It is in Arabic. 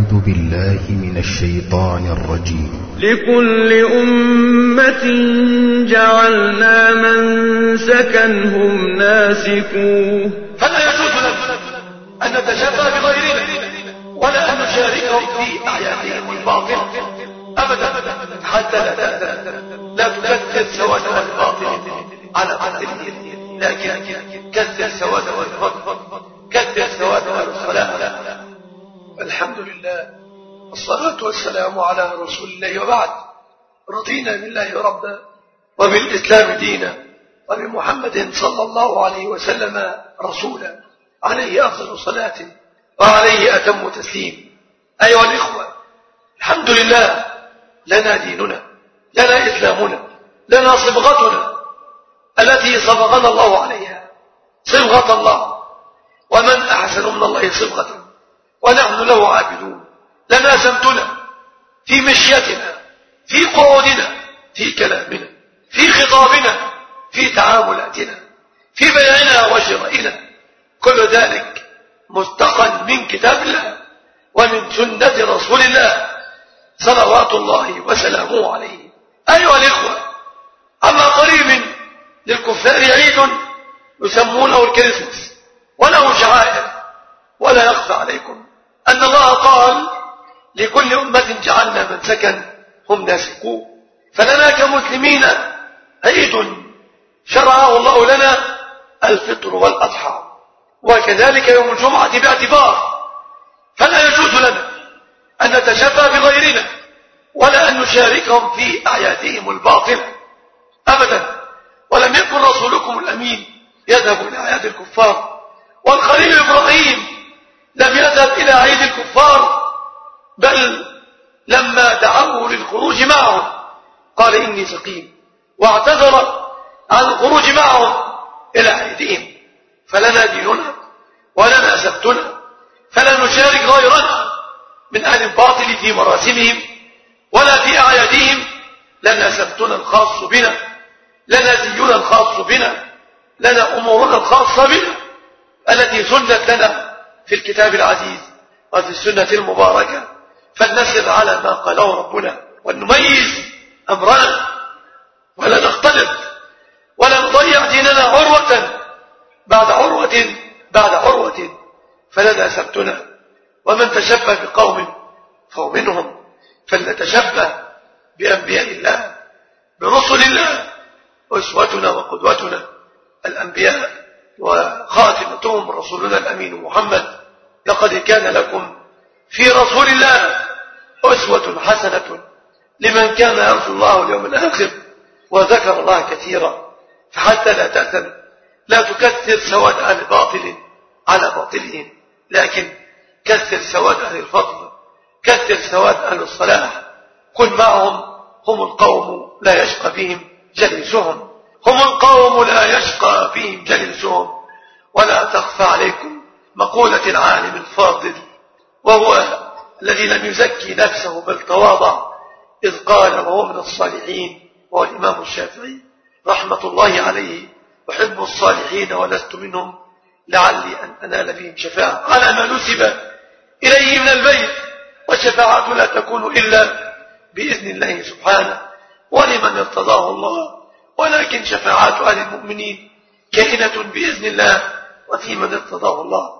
أعوذ بالله من الشيطان الرجيم. لكل أمة جعلنا منسكا هم ناسكوه. فلا يجوز لنا أن نتشبه بغيرنا ولا أن نشاركهم في أعيادهم الباطل أبدا حتى لا لا تكثر سواد الباطل على باطل لكن كثر سواد الفضل كثر سواد الصلاة الحمد لله والصلاة والسلام على رسول الله وبعد. رضينا بالله ربا وبالإسلام دينا وبمحمد صلى الله عليه وسلم رسولا. عليه أفضل صلاة وعليه أتم تسليم. أيها الإخوة الحمد لله لنا ديننا لنا إسلامنا لنا صبغتنا التي صبغنا الله عليها صبغة الله. ومن أحسن من الله صبغة. عابدون. لنا سمتنا في مشيتنا في قعودنا في كلامنا في خطابنا في تعاملاتنا في بيعنا وشرائنا. كل ذلك مستقى من كتاب الله ومن سنة رسول الله صلوات الله وسلامه عليه. أيها الإخوة أما قريب للكفار عيد يسمونه الكريسماس وله شعائر ولا يخفى عليكم. لكل أمة جعلنا منسكا هم ناسكوه فلنا كمسلمين عيد شرعه الله لنا الفطر والأضحى. وكذلك يوم الجمعة باعتبار. فلا يجوز لنا أن نتشبه بغيرنا ولا أن نشاركهم في أعيادهم الباطلة. أبدا. ولم يكن رسولكم الأمين يذهب إلى أعياد الكفار والخليل إبراهيم لم يذهب إلى عيد الكفار. بل لما دعوه للخروج معهم قال إني سقيم واعتذر عن الخروج معهم إلى عيدهم فلنا ديننا ولنا سبتنا فلا نشارك غيرنا من أهل الباطل في مراسمهم ولا في أعيادهم لنا سبتنا الخاص بنا لنا ديننا الخاص بنا لنا أمورنا الخاصة بنا التي سنت لنا في الكتاب العزيز وفي السنة المباركة. فلنسر على ما قاله ربنا ونميز أمرنا. ولا نختلف. ولا نضيع ديننا عروة. بعد عروة بعد عروة. فلنا سبتنا. ومن تشبه بقوم فهو منهم فلنتشبه بأنبياء الله برسل الله. أسوتنا وقدوتنا الأنبياء وخاتمتهم رسولنا الأمين محمد. لقد كان لكم في رسول الله أسوة حسنة لمن كان يرجو الله اليوم الآخر وذكر الله كثيرا. فحتى لا تأثم لا تكثر سواد أهل باطل على باطلهم لكن كثر سواد أهل الفضل كثر سواد أهل الصلاح. كن معهم هم القوم لا يشقى بهم جلسهم هم القوم لا يشقى بهم جلسهم ولا تخفى عليكم مقولة العالم الفاضل. وهو الذي لم يزكي نفسه بل تواضع إذ قال وهو من الصالحين. وهو الإمام الشافعي رحمة الله عليه أحب الصالحين ولست منهم لعلي أن أنال بهم شفاعة. على ما نسب إليه من البيت والشفاعة لا تكون إلا بإذن الله سبحانه ولمن ارتضاه الله. ولكن شفاعات أهل المؤمنين كائنة بإذن الله وفي من ارتضاه الله.